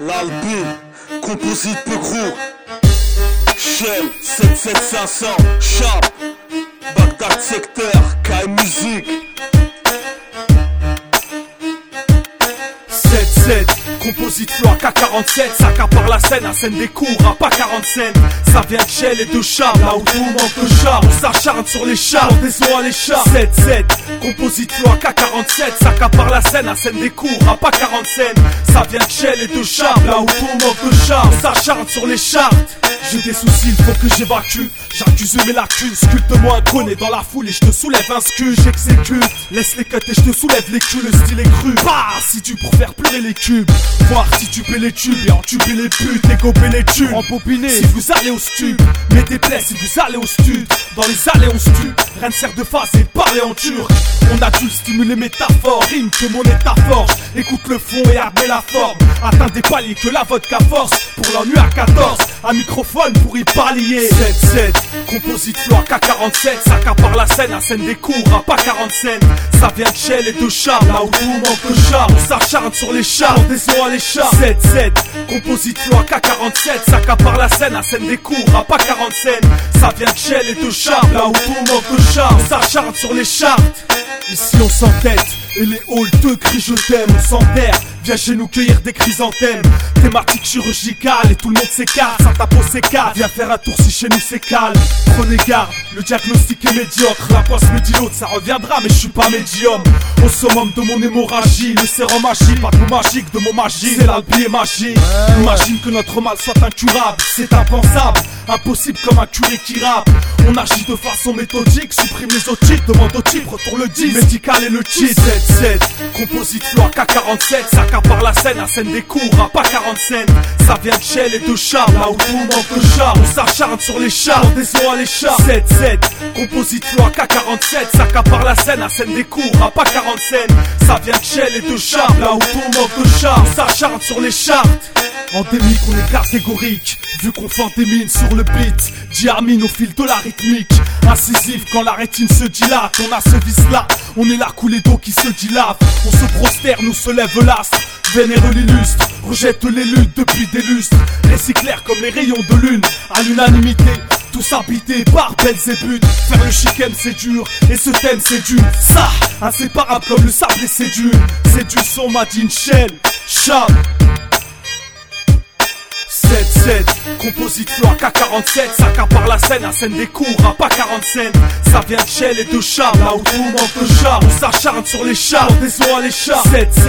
l'album composite peu gros. Shell 77500 Sharp. 7-7, composite floor K47, ça par la scène, la scène des cours, à pas 45 Ça vient de Shell et de char, là où tout manque de char, on s'acharne sur les chars, des à les chars 7-7, composite floor K47, ça par la scène, la scène des cours, à pas 45 Ça vient de Shell et de char, là où tout manque de char, on s'acharne sur les chars j'ai des soucis, il faut que j'évacue. J'accuse mes lacunes, sculpte-moi un cône dans la foule et je te soulève un scu, j'exécute. Laisse les cuts et je te soulève les culs, le style est cru. Bah, si tu pour faire pleurer les cubes. Voir si tu paies les tubes et entuber les putes et gober les tubes. Empopiné, si vous allez au stup. Mettez plaies si vous allez au stud. Dans les allées on stu. Rien de sert de phase et parler en turc. On a dû stimuler métaphores, rime que mon état forge. Écoute le fond et armez la forme. Atteins des paliers que la vodka force. Pour l'ennui à 14, un microphone pour y parler. 7-7, composite floor K47 Ça par la scène, la scène des cours à pas 45 Ça vient de Shell et de char, là où tout manque de char On s'acharne sur les chars, des à les chars. 7-7, composite floor K47 Ça par la scène, la scène des cours à pas 45 Ça vient de Shell et de char, là où tout manque de char On s'acharne sur les chars. Ici on s'entête et les halls te crient je t'aime, on s'enterre. Viens chez nous cueillir des chrysanthèmes. Thématique chirurgicale et tout le monde s'écarte. Ça tape au s'écarte Viens faire un tour si chez nous c'est calme. Prenez garde, le diagnostic est médiocre. La poisse me dit l'autre, ça reviendra mais je suis pas médium. Au summum de mon hémorragie Le sérum magique, pas tout magique de mon magie C'est l'albi magique Imagine que notre mal soit incurable C'est impensable, impossible comme un curé qui rappe. On agit de façon méthodique Supprime les otites, demande au type, retourne le 10 Médical et le cheat 7-7, composite floor K47 Ça par la scène, la scène des cours, à pas 45 Ça vient de Shell et de char, là où tout manque de char On s'acharne sur les chars, des à les chars. 7-7, composite floor K47 Ça par la scène, la scène des cours, à pas 45 Ça vient de Shell et de char, là où tout manque de char On s'acharne sur les charts. Endémique, on est catégorique Vu qu'on mines sur le beat. Diamine au fil de la rythmique. Incisif quand la rétine se dilate On a ce vice là, on est la coulée d'eau qui se dilate On se prosterne, nous se lève l'astre Vénère l'illustre, rejette les luttes depuis des lustres. Récit clair comme les rayons de lune À l'unanimité, tous habités par Belzébuth. Faire le chicken c'est dur, et ce thème c'est dur. Ça, inséparable comme le sable et c'est dur. C'est du son Madine Shell, Cham Z Composite floor K47 Sac par la scène, la scène des cours à pas 40 scènes Ça vient de chez les deux chars Là où tout manque le char On s'acharne sur les chars Des à les chars 7 Z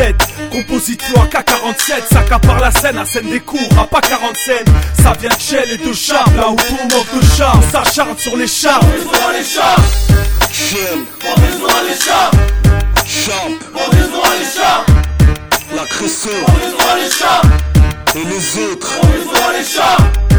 Composite floor K47 Sac par la scène, la scène des cours à pas 40 scènes Ça vient de chez les deux chars Là où tout manque le char On s'acharne sur les chars. Des à les chars Chill Des à les chars La cressure Et les autres. Show.